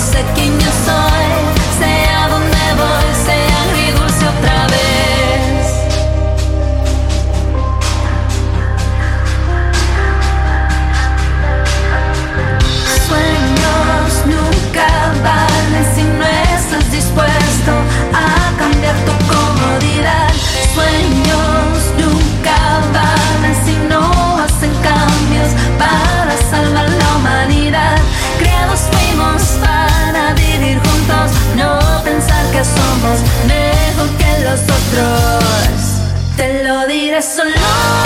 second, you're so it's a long